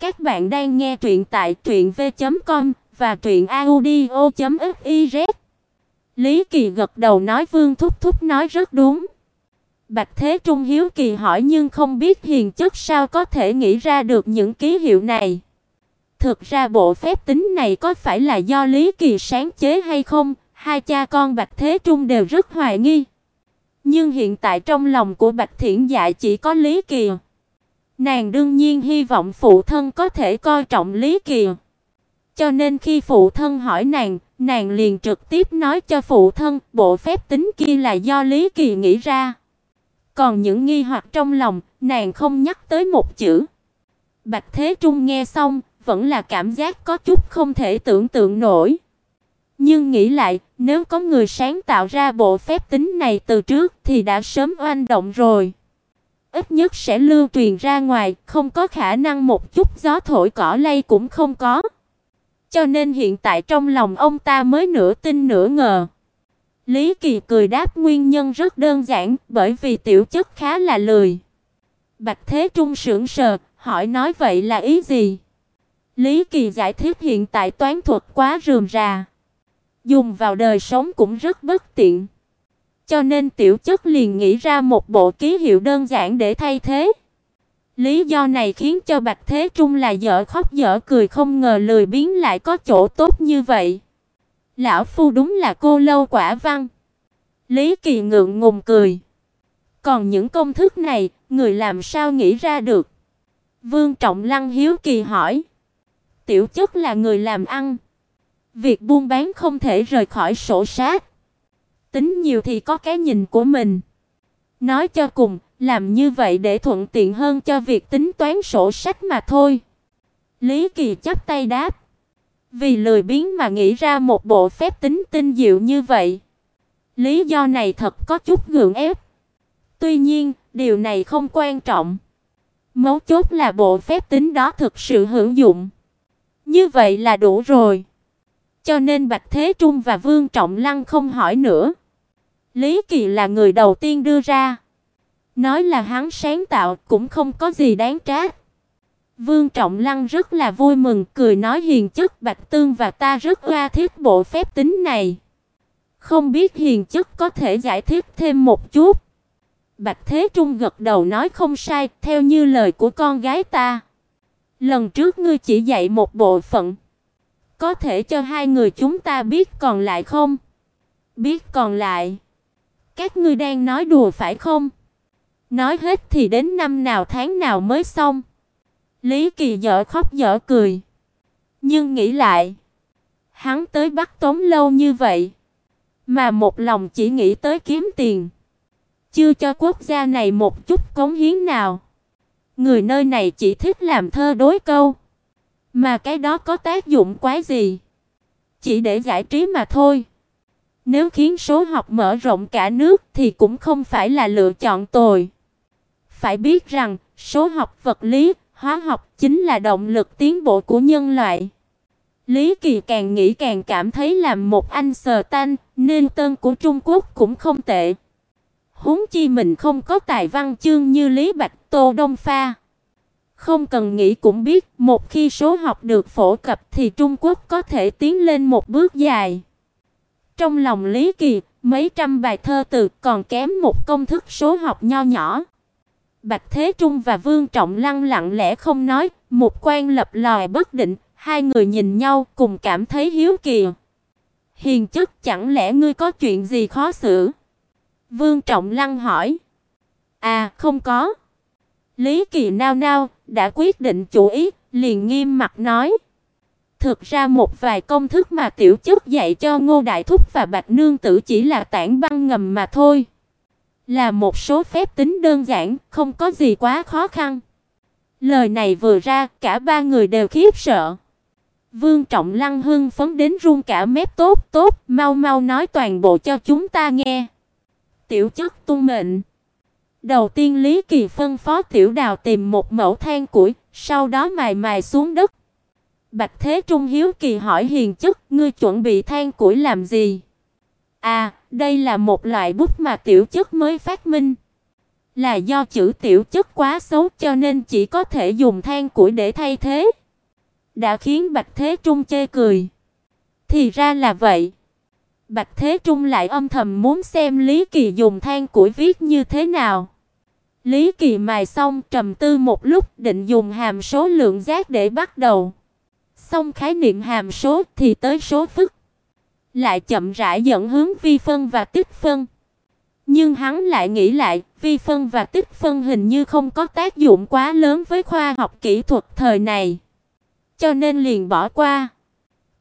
Các bạn đang nghe truyện tại truyệnv.com và truyệnaudio.fiz. Lý Kỳ gật đầu nói Vương thúc thúc nói rất đúng. Bạch Thế Trung hiếu kỳ hỏi nhưng không biết hiền chất sao có thể nghĩ ra được những ký hiệu này. Thực ra bộ phép tính này có phải là do Lý Kỳ sáng chế hay không, hai cha con Bạch Thế Trung đều rất hoài nghi. Nhưng hiện tại trong lòng của Bạch Thiển Dạ chỉ có Lý Kỳ. Nàng đương nhiên hy vọng phụ thân có thể coi trọng Lý Kỳ. Cho nên khi phụ thân hỏi nàng, nàng liền trực tiếp nói cho phụ thân, bộ phép tính kia là do Lý Kỳ nghĩ ra. Còn những nghi hoặc trong lòng, nàng không nhắc tới một chữ. Bạch Thế Trung nghe xong, vẫn là cảm giác có chút không thể tưởng tượng nổi. Nhưng nghĩ lại, nếu có người sáng tạo ra bộ phép tính này từ trước thì đã sớm oanh động rồi. Ít nhất sẽ lưu truyền ra ngoài, không có khả năng một chút gió thổi cỏ lay cũng không có. Cho nên hiện tại trong lòng ông ta mới nửa tin nửa ngờ. Lý Kỳ cười đáp nguyên nhân rất đơn giản, bởi vì tiểu chất khá là lười. Bạch Thế Trung sững sờ, hỏi nói vậy là ý gì? Lý Kỳ giải thích hiện tại toán thuật quá rườm rà, dùng vào đời sống cũng rất bất tiện. Cho nên tiểu chất liền nghĩ ra một bộ ký hiệu đơn giản để thay thế. Lý do này khiến cho Bạch Thế Trung là dở khóc dở cười không ngờ lười biến lại có chỗ tốt như vậy. Lão phu đúng là cô lâu quả văn. Lý Kỳ ngượng ngùng cười. Còn những công thức này, người làm sao nghĩ ra được? Vương Trọng Lăng hiếu kỳ hỏi. Tiểu chất là người làm ăn, việc buôn bán không thể rời khỏi sổ sách. Tính nhiều thì có cái nhìn của mình. Nói cho cùng, làm như vậy để thuận tiện hơn cho việc tính toán sổ sách mà thôi. Lý Kỳ chắp tay đáp. Vì lười biếng mà nghĩ ra một bộ phép tính tinh diệu như vậy. Lý do này thật có chút gượng ép. Tuy nhiên, điều này không quan trọng. Mấu chốt là bộ phép tính đó thực sự hữu dụng. Như vậy là đủ rồi. Cho nên Bạch Thế Trung và Vương Trọng Lăng không hỏi nữa. Lý Kỳ là người đầu tiên đưa ra. Nói là hắn sáng tạo cũng không có gì đáng trách. Vương Trọng Lăng rất là vui mừng, cười nói hiền chất Bạch Tương và ta rất oa thiết bộ phép tính này. Không biết hiền chất có thể giải thích thêm một chút. Bạch Thế Trung gật đầu nói không sai, theo như lời của con gái ta. Lần trước ngươi chỉ dạy một bộ phận, có thể cho hai người chúng ta biết còn lại không? Biết còn lại. Các ngươi đang nói đùa phải không? Nói hết thì đến năm nào tháng nào mới xong. Lý Kỳ dở khóc dở cười. Nhưng nghĩ lại, hắn tới Bắc Tống lâu như vậy, mà một lòng chỉ nghĩ tới kiếm tiền, chưa cho quốc gia này một chút cống hiến nào. Người nơi này chỉ thích làm thơ đối câu, mà cái đó có tác dụng quái gì? Chỉ để giải trí mà thôi. Nếu khiến số học mở rộng cả nước thì cũng không phải là lựa chọn tồi. Phải biết rằng, số học vật lý, hóa học chính là động lực tiến bộ của nhân loại. Lý Kỳ càng nghĩ càng cảm thấy làm một anh sờ tan, nên tân của Trung Quốc cũng không tệ. Huống chi mình không có tài văn chương như Lý Bạch, Tô Đông Pha. Không cần nghĩ cũng biết, một khi số học được phổ cập thì Trung Quốc có thể tiến lên một bước dài. Trong lòng Lý Kỳ, mấy trăm bài thơ từ còn kém một công thức số học nho nhỏ. Bạch Thế Trung và Vương Trọng Lăng lặng lẽ không nói, một quan lập lòi bất định, hai người nhìn nhau cùng cảm thấy hiếu kỳ. Hiền chức chẳng lẽ ngươi có chuyện gì khó xử? Vương Trọng Lăng hỏi. À, không có. Lý Kỳ nao nao, đã quyết định chủ ý, liền nghiêm mặt nói. Thực ra một vài công thức mà tiểu chức dạy cho Ngô Đại Thúc và Bạch Nương Tử chỉ là tản băng ngầm mà thôi. Là một số phép tính đơn giản, không có gì quá khó khăn. Lời này vừa ra, cả ba người đều khiếp sợ. Vương Trọng Lăng hưng phấn đến run cả mép tốt, tốt, mau mau nói toàn bộ cho chúng ta nghe. Tiểu chức tuân mệnh. Đầu tiên Lý Kỳ phân phó Tiểu Đào tìm một mẫu than củi, sau đó mài mài xuống đất. Bạch Thế Trung hiếu kỳ hỏi hiền chức ngươi chuẩn bị than củi làm gì? À, đây là một loại bút mà tiểu chức mới phát minh. Là do chữ tiểu chức quá xấu cho nên chỉ có thể dùng than củi để thay thế. Đã khiến Bạch Thế Trung chê cười. Thì ra là vậy. Bạch Thế Trung lại âm thầm muốn xem Lý Kỳ dùng than củi viết như thế nào. Lý Kỳ mài xong trầm tư một lúc định dùng hàm số lượng giác để bắt đầu. Xong khái niệm hàm số thì tới số phức. Lại chậm rãi dẫn hướng vi phân và tích phân. Nhưng hắn lại nghĩ lại, vi phân và tích phân hình như không có tác dụng quá lớn với khoa học kỹ thuật thời này. Cho nên liền bỏ qua.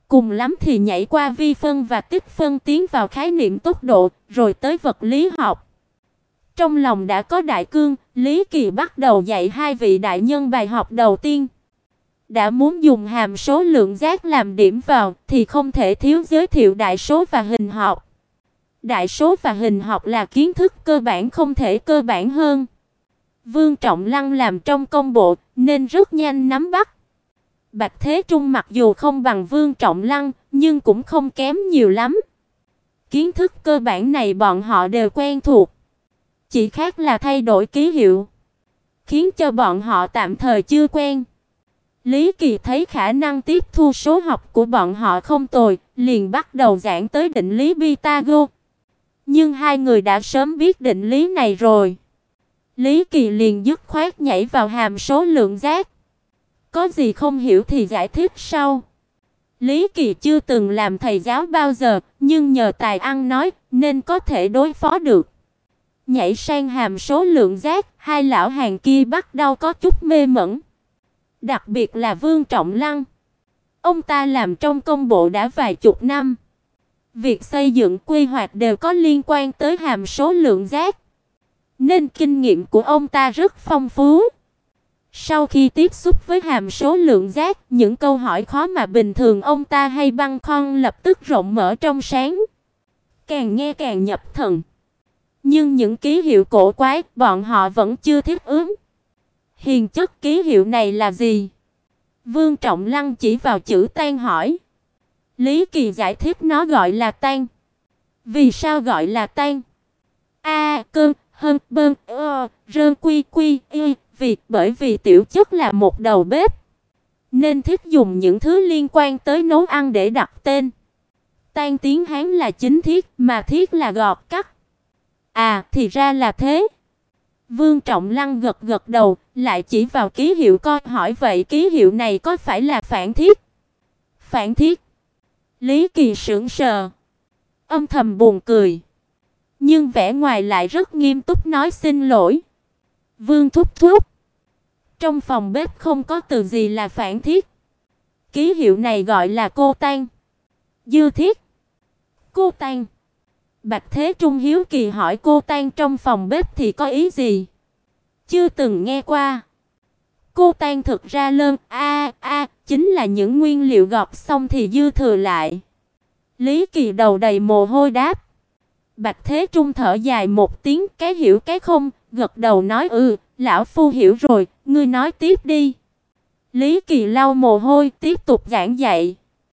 Cùng lắm thì nhảy qua vi phân và tích phân tiến vào khái niệm tốc độ, rồi tới vật lý học. Trong lòng đã có đại cương, Lý Kỳ bắt đầu dạy hai vị đại nhân bài học đầu tiên. Đã muốn dùng hàm số lượng giác làm điểm vào thì không thể thiếu giới thiệu đại số và hình học. Đại số và hình học là kiến thức cơ bản không thể cơ bản hơn. Vương Trọng Lăng làm trong công bộ nên rất nhanh nắm bắt. Bạch Thế Trung mặc dù không bằng Vương Trọng Lăng, nhưng cũng không kém nhiều lắm. Kiến thức cơ bản này bọn họ đều quen thuộc. Chỉ khác là thay đổi ký hiệu, khiến cho bọn họ tạm thời chưa quen. Lý Kỳ thấy khả năng tiếp thu số học của bọn họ không tồi, liền bắt đầu giảng tới định lý Pythagore. Nhưng hai người đã sớm biết định lý này rồi. Lý Kỳ liền dứt khoát nhảy vào hàm số lượng giác. Có gì không hiểu thì giải thích sau. Lý Kỳ chưa từng làm thầy giáo bao giờ, nhưng nhờ tài ăn nói nên có thể đối phó được. Nhảy sang hàm số lượng giác, hai lão hàng kia bắt đầu có chút mê mẩn. Đặc biệt là Vương Trọng Lăng. Ông ta làm trong công bộ đã vài chục năm. Việc xây dựng quy hoạch đều có liên quan tới hàm số lượng giác, nên kinh nghiệm của ông ta rất phong phú. Sau khi tiếp xúc với hàm số lượng giác, những câu hỏi khó mà bình thường ông ta hay băn khoăn lập tức rộng mở trong sáng. Càng nghe càng nhập thần. Nhưng những ký hiệu cổ quái, bọn họ vẫn chưa thích ứng. Hiền chất ký hiệu này là gì? Vương Trọng Lăng chỉ vào chữ tan hỏi. Lý Kỳ giải thích nó gọi là tan. Vì sao gọi là tan? A, cơn, hơn, bơn, ơ, rơn quy quy, y, vì bởi vì tiểu chất là một đầu bếp, nên thích dùng những thứ liên quan tới nấu ăn để đặt tên. Tan tiếng Hán là chính thiết, mà thiết là gọt cắt. À, thì ra là thế. Vương Trọng Lăng gật gật đầu, lại chỉ vào ký hiệu coi hỏi vậy ký hiệu này có phải là phản thiết? Phản thiết? Lý Kỳ sững sờ, âm thầm buồn cười, nhưng vẻ ngoài lại rất nghiêm túc nói xin lỗi. Vương thúc thúc, trong phòng bếp không có từ gì là phản thiết. Ký hiệu này gọi là cô tan. Dư thiết. Cô tan. Bạch Thế Trung hiếu kỳ hỏi cô tan trong phòng bếp thì có ý gì? Chưa từng nghe qua. Cô tan thực ra lơn a a chính là những nguyên liệu gọt xong thì dư thừa lại. Lý Kỳ đầu đầy mồ hôi đáp. Bạch Thế Trung thở dài một tiếng, cái hiểu cái không, gật đầu nói ừ, lão phu hiểu rồi, ngươi nói tiếp đi. Lý Kỳ lau mồ hôi, tiếp tục giảng dạy.